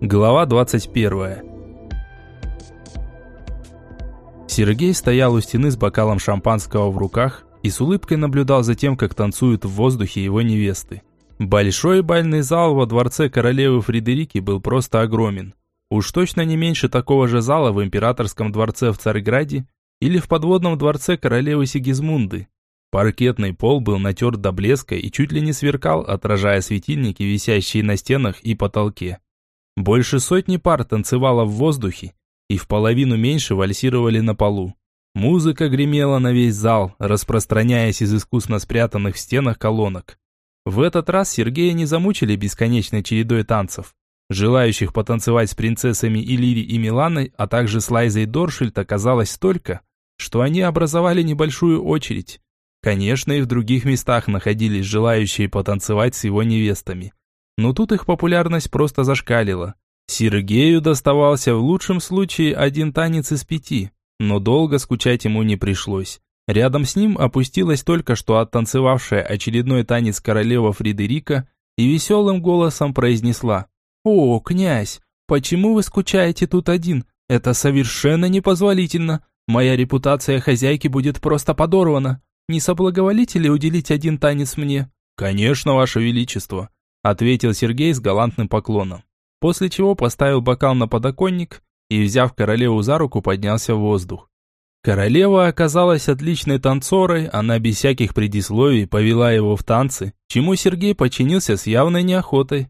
Глава 21. Сергей стоял у стены с бокалом шампанского в руках и с улыбкой наблюдал за тем, как танцуют в воздухе его невесты. Большой бальный зал во дворце королевы Фредерики был просто огромен. Уж точно не меньше такого же зала в императорском дворце в Царьграде или в подводном дворце королевы Сигизмунды. Паркетный пол был натерт до блеска и чуть ли не сверкал, отражая светильники, висящие на стенах и потолке. Больше сотни пар танцевало в воздухе, и в половину меньше вальсировали на полу. Музыка гремела на весь зал, распространяясь из искусно спрятанных в стенах колонок. В этот раз Сергея не замучили бесконечной чередой танцев. Желающих потанцевать с принцессами Иллири и Миланой, а также с Лайзой Доршильд оказалось столько, что они образовали небольшую очередь. Конечно, и в других местах находились желающие потанцевать с его невестами но тут их популярность просто зашкалила. Сергею доставался в лучшем случае один танец из пяти, но долго скучать ему не пришлось. Рядом с ним опустилась только что оттанцевавшая очередной танец королева Фредерика и веселым голосом произнесла «О, князь, почему вы скучаете тут один? Это совершенно непозволительно. Моя репутация хозяйки будет просто подорвана. Не соблаговолите ли уделить один танец мне?» «Конечно, ваше величество», ответил Сергей с галантным поклоном. После чего поставил бокал на подоконник и, взяв королеву за руку, поднялся в воздух. Королева оказалась отличной танцорой, она без всяких предисловий повела его в танцы, чему Сергей подчинился с явной неохотой.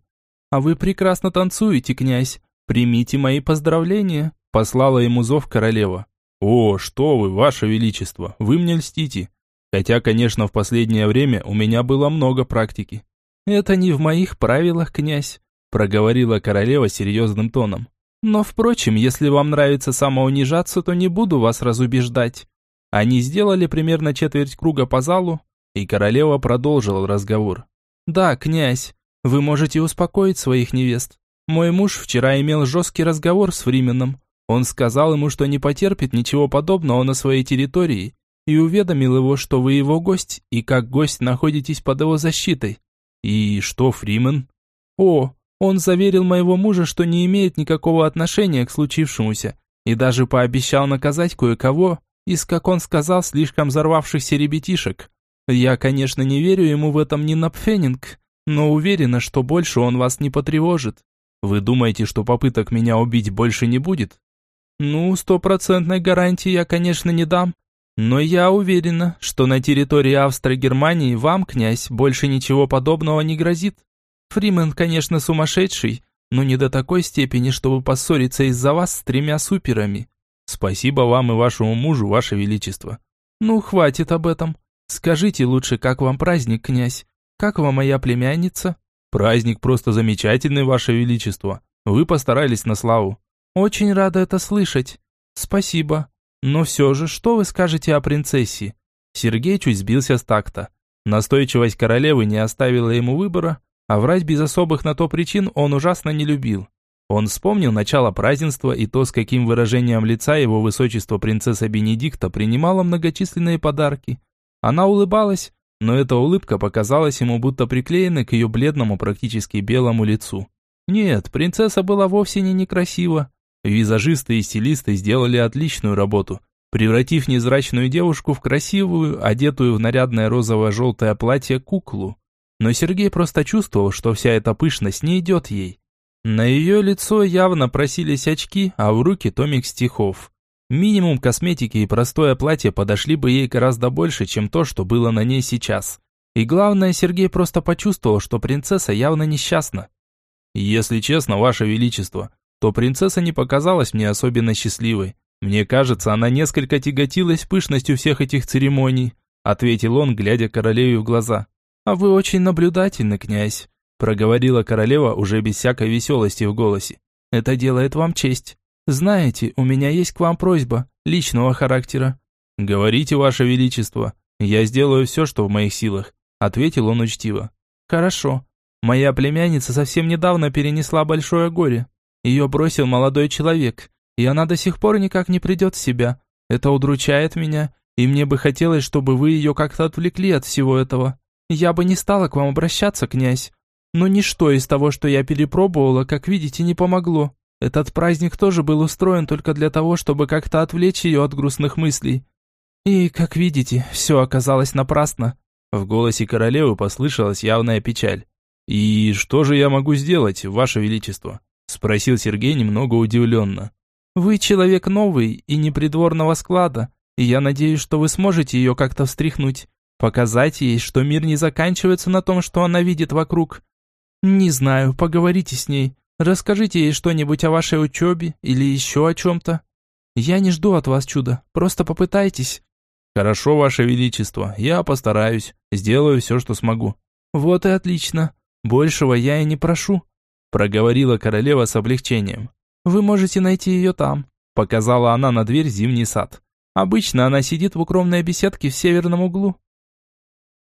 «А вы прекрасно танцуете, князь. Примите мои поздравления», – послала ему зов королева. «О, что вы, ваше величество, вы мне льстите. Хотя, конечно, в последнее время у меня было много практики. «Это не в моих правилах, князь», – проговорила королева серьезным тоном. «Но, впрочем, если вам нравится самоунижаться, то не буду вас разубеждать». Они сделали примерно четверть круга по залу, и королева продолжила разговор. «Да, князь, вы можете успокоить своих невест. Мой муж вчера имел жесткий разговор с Фрименом. Он сказал ему, что не потерпит ничего подобного на своей территории, и уведомил его, что вы его гость, и как гость находитесь под его защитой. «И что Фримен?» «О, он заверил моего мужа, что не имеет никакого отношения к случившемуся, и даже пообещал наказать кое-кого из, как он сказал, слишком взорвавшихся ребятишек. Я, конечно, не верю ему в этом ни на пфенинг, но уверена, что больше он вас не потревожит. Вы думаете, что попыток меня убить больше не будет? Ну, стопроцентной гарантии я, конечно, не дам, но я уверена, что на территории Австро-Германии вам, князь, больше ничего подобного не грозит. Фримен, конечно, сумасшедший, но не до такой степени, чтобы поссориться из-за вас с тремя суперами. Спасибо вам и вашему мужу, ваше величество. Ну, хватит об этом. Скажите лучше, как вам праздник, князь? Как вам моя племянница? Праздник просто замечательный, ваше величество. Вы постарались на славу. Очень рада это слышать. Спасибо. Но все же, что вы скажете о принцессе? Сергей чуть сбился с такта. Настойчивость королевы не оставила ему выбора, а врать без особых на то причин он ужасно не любил. Он вспомнил начало празднества и то, с каким выражением лица его высочество принцесса Бенедикта принимала многочисленные подарки. Она улыбалась, но эта улыбка показалась ему будто приклеенной к ее бледному, практически белому лицу. Нет, принцесса была вовсе не некрасива, Визажисты и стилисты сделали отличную работу, превратив незрачную девушку в красивую, одетую в нарядное розово-желтое платье куклу. Но Сергей просто чувствовал, что вся эта пышность не идет ей. На ее лицо явно просились очки, а в руки томик стихов. Минимум косметики и простое платье подошли бы ей гораздо больше, чем то, что было на ней сейчас. И главное, Сергей просто почувствовал, что принцесса явно несчастна. «Если честно, ваше величество, то принцесса не показалась мне особенно счастливой. Мне кажется, она несколько тяготилась пышностью всех этих церемоний, ответил он, глядя королеве в глаза. А вы очень наблюдательны, князь, проговорила королева уже без всякой веселости в голосе. Это делает вам честь. Знаете, у меня есть к вам просьба личного характера. Говорите, ваше величество, я сделаю все, что в моих силах, ответил он учтиво. Хорошо. Моя племянница совсем недавно перенесла большое горе. Ее бросил молодой человек, и она до сих пор никак не придет в себя. Это удручает меня, и мне бы хотелось, чтобы вы ее как-то отвлекли от всего этого. Я бы не стала к вам обращаться, князь. Но ничто из того, что я перепробовала, как видите, не помогло. Этот праздник тоже был устроен только для того, чтобы как-то отвлечь ее от грустных мыслей. И, как видите, все оказалось напрасно. В голосе королевы послышалась явная печаль. «И что же я могу сделать, ваше величество?» Спросил Сергей немного удивленно. «Вы человек новый и непридворного склада, и я надеюсь, что вы сможете ее как-то встряхнуть, показать ей, что мир не заканчивается на том, что она видит вокруг. Не знаю, поговорите с ней, расскажите ей что-нибудь о вашей учебе или еще о чем-то. Я не жду от вас чуда, просто попытайтесь». «Хорошо, ваше величество, я постараюсь, сделаю все, что смогу». «Вот и отлично. Большего я и не прошу проговорила королева с облегчением. Вы можете найти ее там, показала она на дверь зимний сад. Обычно она сидит в укромной беседке в северном углу.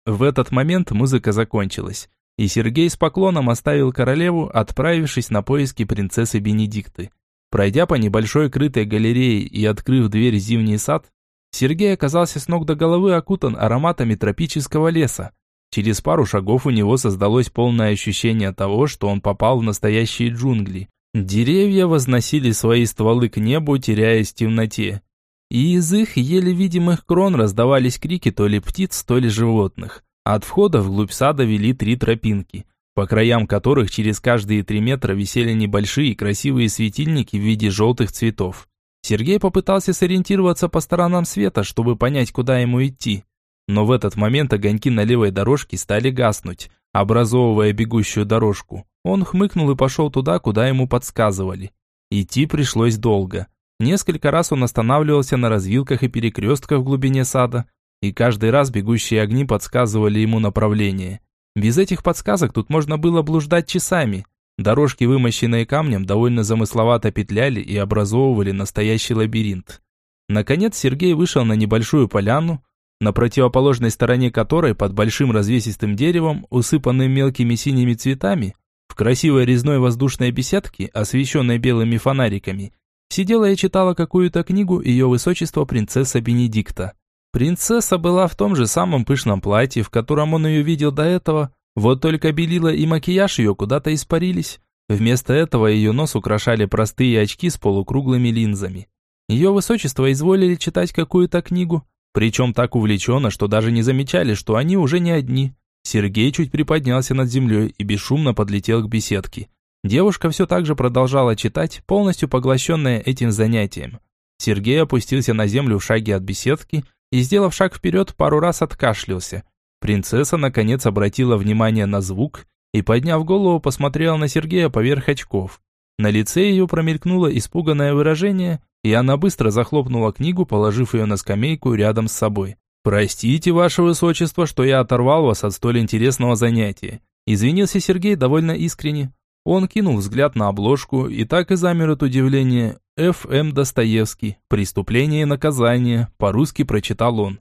В этот момент музыка закончилась, и Сергей с поклоном оставил королеву, отправившись на поиски принцессы Бенедикты. Пройдя по небольшой крытой галерее и открыв дверь в зимний сад, Сергей оказался с ног до головы окутан ароматами тропического леса, Через пару шагов у него создалось полное ощущение того, что он попал в настоящие джунгли. Деревья возносили свои стволы к небу, теряясь в темноте. И из их еле видимых крон раздавались крики то ли птиц, то ли животных. От входа вглубь сада вели три тропинки, по краям которых через каждые три метра висели небольшие красивые светильники в виде желтых цветов. Сергей попытался сориентироваться по сторонам света, чтобы понять, куда ему идти. Но в этот момент огоньки на левой дорожке стали гаснуть, образовывая бегущую дорожку. Он хмыкнул и пошел туда, куда ему подсказывали. Идти пришлось долго. Несколько раз он останавливался на развилках и перекрестках в глубине сада, и каждый раз бегущие огни подсказывали ему направление. Без этих подсказок тут можно было блуждать часами. Дорожки, вымощенные камнем, довольно замысловато петляли и образовывали настоящий лабиринт. Наконец Сергей вышел на небольшую поляну, на противоположной стороне которой, под большим развесистым деревом, усыпанным мелкими синими цветами, в красивой резной воздушной беседке, освещенной белыми фонариками, сидела и читала какую-то книгу ее высочества принцесса Бенедикта. Принцесса была в том же самом пышном платье, в котором он ее видел до этого, вот только белила и макияж ее куда-то испарились. Вместо этого ее нос украшали простые очки с полукруглыми линзами. Ее высочество изволили читать какую-то книгу, причем так увлеченно, что даже не замечали, что они уже не одни. Сергей чуть приподнялся над землей и бесшумно подлетел к беседке. Девушка все так же продолжала читать, полностью поглощенная этим занятием. Сергей опустился на землю в шаге от беседки и, сделав шаг вперед, пару раз откашлялся. Принцесса, наконец, обратила внимание на звук и, подняв голову, посмотрела на Сергея поверх очков. На лице ее промелькнуло испуганное выражение, и она быстро захлопнула книгу, положив ее на скамейку рядом с собой. «Простите, ваше высочество, что я оторвал вас от столь интересного занятия», извинился Сергей довольно искренне. Он кинул взгляд на обложку и так и замер от удивления. «Ф.М. Достоевский. Преступление и наказание», по-русски прочитал он.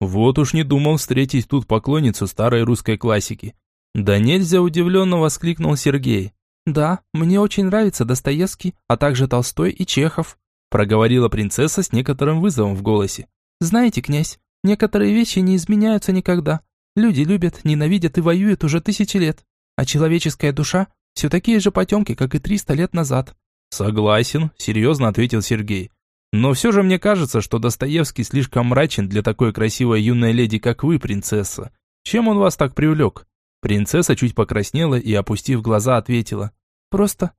Вот уж не думал встретить тут поклонницу старой русской классики. Да нельзя удивленно воскликнул Сергей. «Да, мне очень нравится Достоевский, а также Толстой и Чехов проговорила принцесса с некоторым вызовом в голосе. «Знаете, князь, некоторые вещи не изменяются никогда. Люди любят, ненавидят и воюют уже тысячи лет. А человеческая душа все такие же потемки, как и триста лет назад». «Согласен», – серьезно ответил Сергей. «Но все же мне кажется, что Достоевский слишком мрачен для такой красивой юной леди, как вы, принцесса. Чем он вас так привлек?» Принцесса чуть покраснела и, опустив глаза, ответила. «Просто,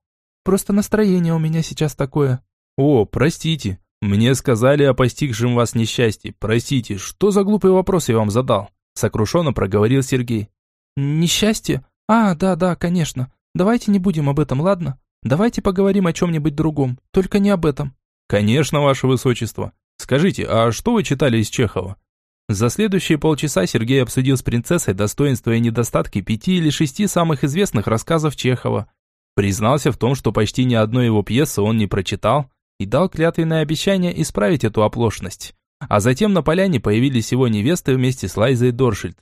просто настроение у меня сейчас такое. «О, простите, мне сказали о постигшем вас несчастье. Простите, что за глупый вопрос я вам задал?» Сокрушенно проговорил Сергей. «Несчастье? А, да, да, конечно. Давайте не будем об этом, ладно? Давайте поговорим о чем-нибудь другом, только не об этом». «Конечно, ваше высочество. Скажите, а что вы читали из Чехова?» За следующие полчаса Сергей обсудил с принцессой достоинства и недостатки пяти или шести самых известных рассказов Чехова. Признался в том, что почти ни одной его пьесы он не прочитал, и дал клятвенное обещание исправить эту оплошность. А затем на поляне появились его невесты вместе с Лайзой Доршильд.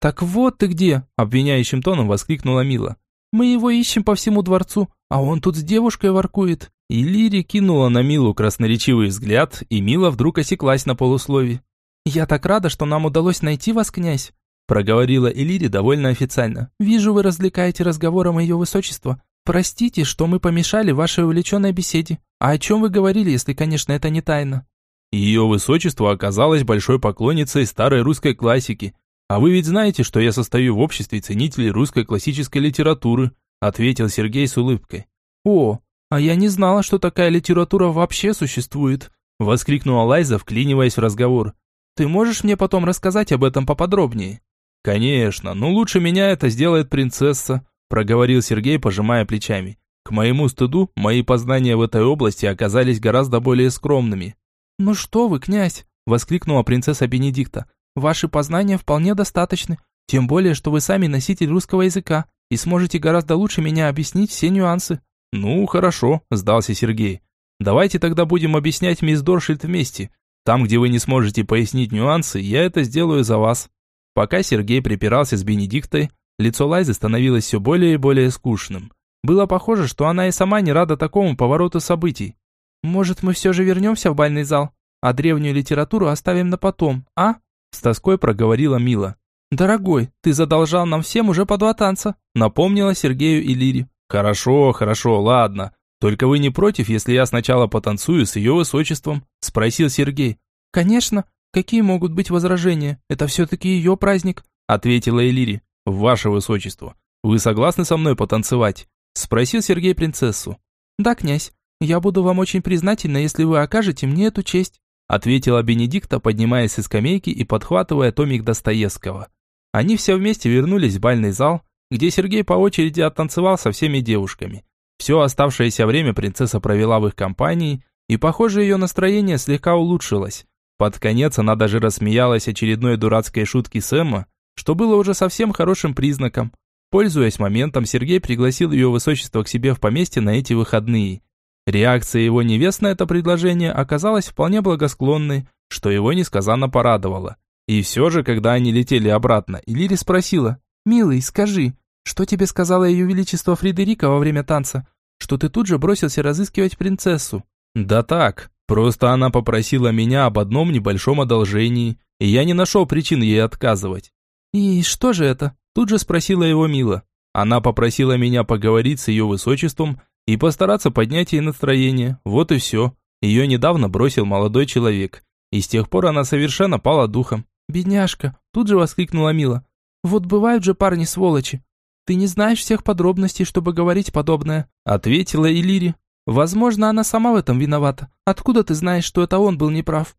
«Так вот ты где!» – обвиняющим тоном воскликнула Мила. «Мы его ищем по всему дворцу, а он тут с девушкой воркует». И Лири кинула на Милу красноречивый взгляд, и Мила вдруг осеклась на полуслове. «Я так рада, что нам удалось найти вас, князь!» проговорила Элири довольно официально. «Вижу, вы развлекаете разговором ее высочества. Простите, что мы помешали вашей увлеченной беседе. А о чем вы говорили, если, конечно, это не тайна?» Ее высочество оказалось большой поклонницей старой русской классики. А вы ведь знаете, что я состою в обществе ценителей русской классической литературы, ответил Сергей с улыбкой. О, а я не знала, что такая литература вообще существует, воскликнула Лайза, вклиниваясь в разговор. Ты можешь мне потом рассказать об этом поподробнее? Конечно, но лучше меня это сделает принцесса, проговорил Сергей, пожимая плечами. К моему стыду, мои познания в этой области оказались гораздо более скромными. «Ну что вы, князь!» – воскликнула принцесса Бенедикта. «Ваши познания вполне достаточны, тем более, что вы сами носитель русского языка и сможете гораздо лучше меня объяснить все нюансы». «Ну, хорошо», – сдался Сергей. «Давайте тогда будем объяснять мисс Доршильд вместе. Там, где вы не сможете пояснить нюансы, я это сделаю за вас». Пока Сергей припирался с Бенедиктой, лицо Лайзы становилось все более и более скучным. Было похоже, что она и сама не рада такому повороту событий. «Может, мы все же вернемся в бальный зал, а древнюю литературу оставим на потом, а?» С тоской проговорила Мила. «Дорогой, ты задолжал нам всем уже по два танца», напомнила Сергею и Лире. «Хорошо, хорошо, ладно. Только вы не против, если я сначала потанцую с ее высочеством?» Спросил Сергей. «Конечно. Какие могут быть возражения? Это все-таки ее праздник», ответила Элири. «Ваше высочество, вы согласны со мной потанцевать?» Спросил Сергей принцессу. «Да, князь. «Я буду вам очень признательна, если вы окажете мне эту честь», ответила Бенедикта, поднимаясь из скамейки и подхватывая томик Достоевского. Они все вместе вернулись в бальный зал, где Сергей по очереди оттанцевал со всеми девушками. Все оставшееся время принцесса провела в их компании, и, похоже, ее настроение слегка улучшилось. Под конец она даже рассмеялась очередной дурацкой шутки Сэма, что было уже совсем хорошим признаком. Пользуясь моментом, Сергей пригласил ее высочество к себе в поместье на эти выходные. Реакция его невест на это предложение оказалась вполне благосклонной, что его несказанно порадовало. И все же, когда они летели обратно, Иллири спросила, «Милый, скажи, что тебе сказала ее величество Фредерика во время танца? Что ты тут же бросился разыскивать принцессу?» «Да так, просто она попросила меня об одном небольшом одолжении, и я не нашел причин ей отказывать». «И что же это?» Тут же спросила его Мила. Она попросила меня поговорить с ее высочеством и постараться поднять ей настроение. Вот и все. Ее недавно бросил молодой человек. И с тех пор она совершенно пала духом. «Бедняжка!» – тут же воскликнула Мила. «Вот бывают же парни сволочи. Ты не знаешь всех подробностей, чтобы говорить подобное», – ответила Илири. «Возможно, она сама в этом виновата. Откуда ты знаешь, что это он был неправ?»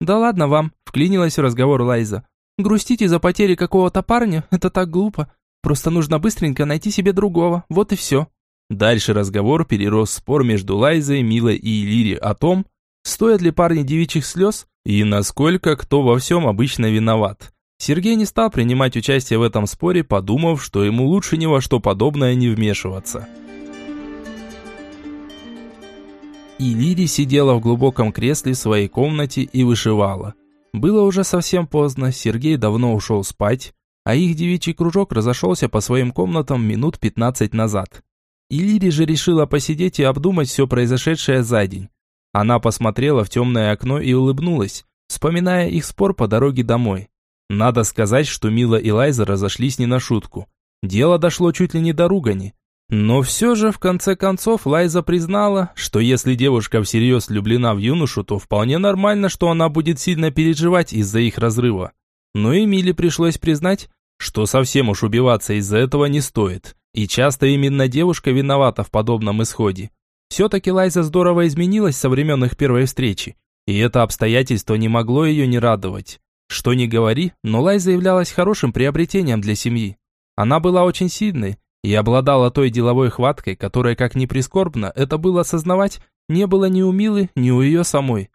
«Да ладно вам», – вклинилась в разговор Лайза. «Грустить из-за потери какого-то парня – это так глупо. Просто нужно быстренько найти себе другого, вот и все». Дальше разговор перерос в спор между Лайзой, Милой и Лири о том, стоят ли парни девичьих слез и насколько кто во всем обычно виноват. Сергей не стал принимать участие в этом споре, подумав, что ему лучше ни во что подобное не вмешиваться. И Лири сидела в глубоком кресле в своей комнате и вышивала. Было уже совсем поздно, Сергей давно ушел спать, а их девичий кружок разошелся по своим комнатам минут 15 назад. И Лири же решила посидеть и обдумать все произошедшее за день. Она посмотрела в темное окно и улыбнулась, вспоминая их спор по дороге домой. Надо сказать, что Мила и Лайза разошлись не на шутку. Дело дошло чуть ли не до ругани. Но все же, в конце концов, Лайза признала, что если девушка всерьез влюблена в юношу, то вполне нормально, что она будет сильно переживать из-за их разрыва. Но и Миле пришлось признать, что совсем уж убиваться из-за этого не стоит. И часто именно девушка виновата в подобном исходе. Все-таки Лайза здорово изменилась со времен их первой встречи, и это обстоятельство не могло ее не радовать. Что ни говори, но Лайза являлась хорошим приобретением для семьи. Она была очень сильной и обладала той деловой хваткой, которая, как ни прискорбно, это было осознавать, не было ни у Милы, ни у ее самой.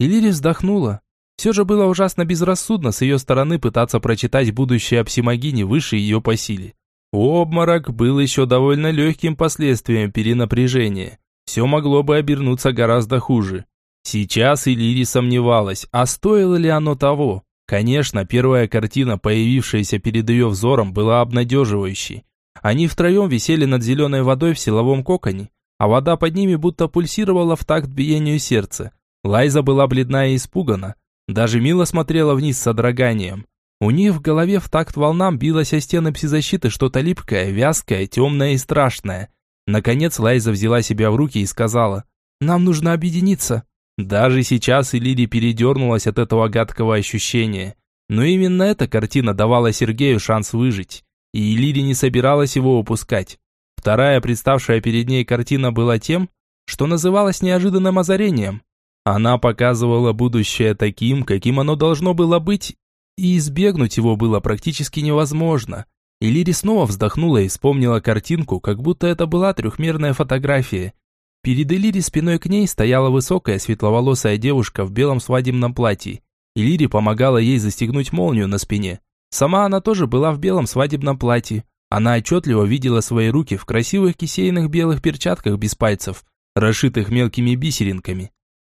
И Лири вздохнула. Все же было ужасно безрассудно с ее стороны пытаться прочитать будущее о псимагине выше ее по силе. Обморок был еще довольно легким последствием перенапряжения. Все могло бы обернуться гораздо хуже. Сейчас Иллири сомневалась, а стоило ли оно того? Конечно, первая картина, появившаяся перед ее взором, была обнадеживающей. Они втроем висели над зеленой водой в силовом коконе, а вода под ними будто пульсировала в такт биению сердца. Лайза была бледна и испугана. Даже Мила смотрела вниз с содроганием. У них в голове в такт волнам билось о стены псизащиты что-то липкое, вязкое, темное и страшное. Наконец Лайза взяла себя в руки и сказала, «Нам нужно объединиться». Даже сейчас Элири передернулась от этого гадкого ощущения. Но именно эта картина давала Сергею шанс выжить. И Элири не собиралась его упускать. Вторая представшая перед ней картина была тем, что называлось неожиданным озарением. Она показывала будущее таким, каким оно должно было быть, и избегнуть его было практически невозможно. И Лири снова вздохнула и вспомнила картинку, как будто это была трехмерная фотография. Перед Элири спиной к ней стояла высокая светловолосая девушка в белом свадебном платье. И Лири помогала ей застегнуть молнию на спине. Сама она тоже была в белом свадебном платье. Она отчетливо видела свои руки в красивых кисейных белых перчатках без пальцев, расшитых мелкими бисеринками.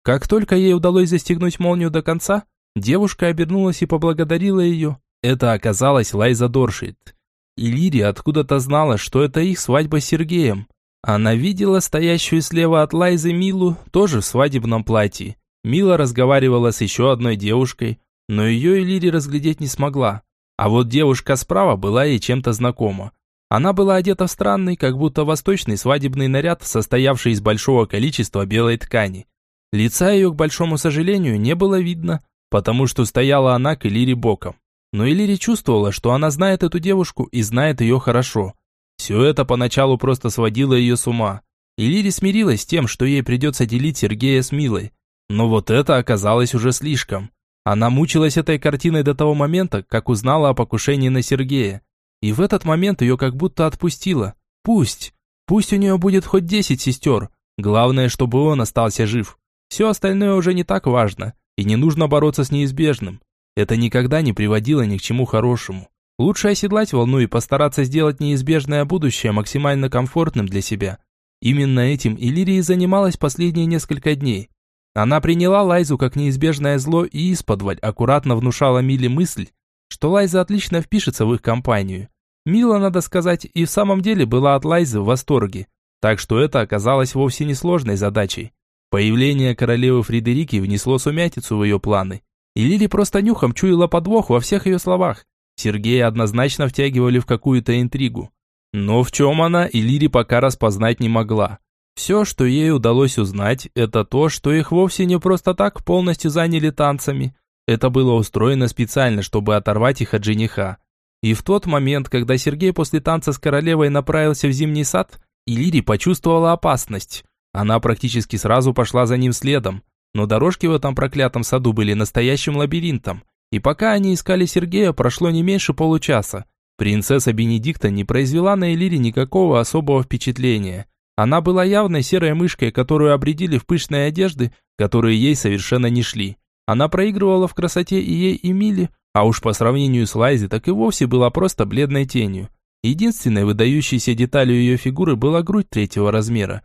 Как только ей удалось застегнуть молнию до конца, девушка обернулась и поблагодарила ее. Это оказалась Лайза Доршит. И Лири откуда-то знала, что это их свадьба с Сергеем. Она видела стоящую слева от Лайзы Милу, тоже в свадебном платье. Мила разговаривала с еще одной девушкой, но ее Лири разглядеть не смогла. А вот девушка справа была ей чем-то знакома. Она была одета в странный, как будто восточный свадебный наряд, состоявший из большого количества белой ткани. Лица ее, к большому сожалению, не было видно, потому что стояла она к Элире боком. Но Элири чувствовала, что она знает эту девушку и знает ее хорошо. Все это поначалу просто сводило ее с ума. Элири смирилась с тем, что ей придется делить Сергея с Милой. Но вот это оказалось уже слишком. Она мучилась этой картиной до того момента, как узнала о покушении на Сергея. И в этот момент ее как будто отпустило. Пусть. Пусть у нее будет хоть десять сестер. Главное, чтобы он остался жив. Все остальное уже не так важно. И не нужно бороться с неизбежным. Это никогда не приводило ни к чему хорошему. Лучше оседлать волну и постараться сделать неизбежное будущее максимально комфортным для себя. Именно этим Иллирия занималась последние несколько дней. Она приняла Лайзу как неизбежное зло и исподволь аккуратно внушала Миле мысль, что Лайза отлично впишется в их компанию. Мила, надо сказать, и в самом деле была от Лайзы в восторге, так что это оказалось вовсе не сложной задачей. Появление королевы Фредерики внесло сумятицу в ее планы, и Лили просто нюхом чуяла подвох во всех ее словах. Сергея однозначно втягивали в какую-то интригу. Но в чем она, и Лири пока распознать не могла. Все, что ей удалось узнать, это то, что их вовсе не просто так полностью заняли танцами, это было устроено специально, чтобы оторвать их от жениха. И в тот момент, когда Сергей после танца с королевой направился в зимний сад, Илири почувствовала опасность. Она практически сразу пошла за ним следом, но дорожки в этом проклятом саду были настоящим лабиринтом. И пока они искали Сергея, прошло не меньше получаса. Принцесса Бенедикта не произвела на Элире никакого особого впечатления. Она была явной серой мышкой, которую обредили в пышные одежды, которые ей совершенно не шли. Она проигрывала в красоте и ей, и Миле, а уж по сравнению с Лайзи так и вовсе была просто бледной тенью. Единственной выдающейся деталью ее фигуры была грудь третьего размера.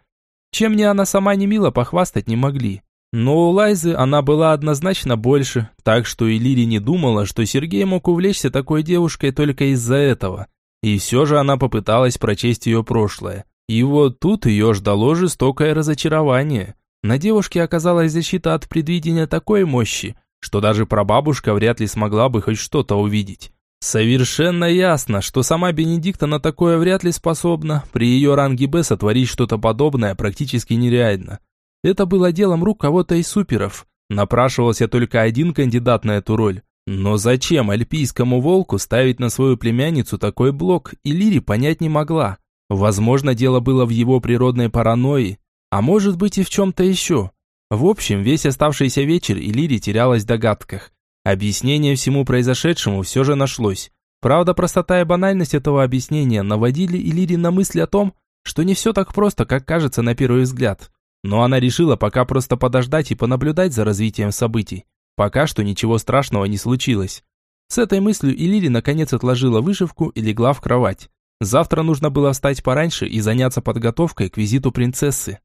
Чем ни она сама, ни Мила похвастать не могли. Но у Лайзы она была однозначно больше, так что и Лири не думала, что Сергей мог увлечься такой девушкой только из-за этого. И все же она попыталась прочесть ее прошлое. И вот тут ее ждало жестокое разочарование. На девушке оказалась защита от предвидения такой мощи, что даже прабабушка вряд ли смогла бы хоть что-то увидеть. Совершенно ясно, что сама Бенедикта на такое вряд ли способна. При ее ранге Б сотворить что-то подобное практически нереально. Это было делом рук кого-то из суперов. Напрашивался только один кандидат на эту роль. Но зачем альпийскому волку ставить на свою племянницу такой блок, и Лири понять не могла. Возможно, дело было в его природной паранойи, а может быть и в чем-то еще. В общем, весь оставшийся вечер Илири терялась в догадках. Объяснение всему произошедшему все же нашлось. Правда, простота и банальность этого объяснения наводили Илири на мысль о том, что не все так просто, как кажется на первый взгляд. Но она решила пока просто подождать и понаблюдать за развитием событий. Пока что ничего страшного не случилось. С этой мыслью Илири наконец отложила вышивку и легла в кровать. Завтра нужно было встать пораньше и заняться подготовкой к визиту принцессы.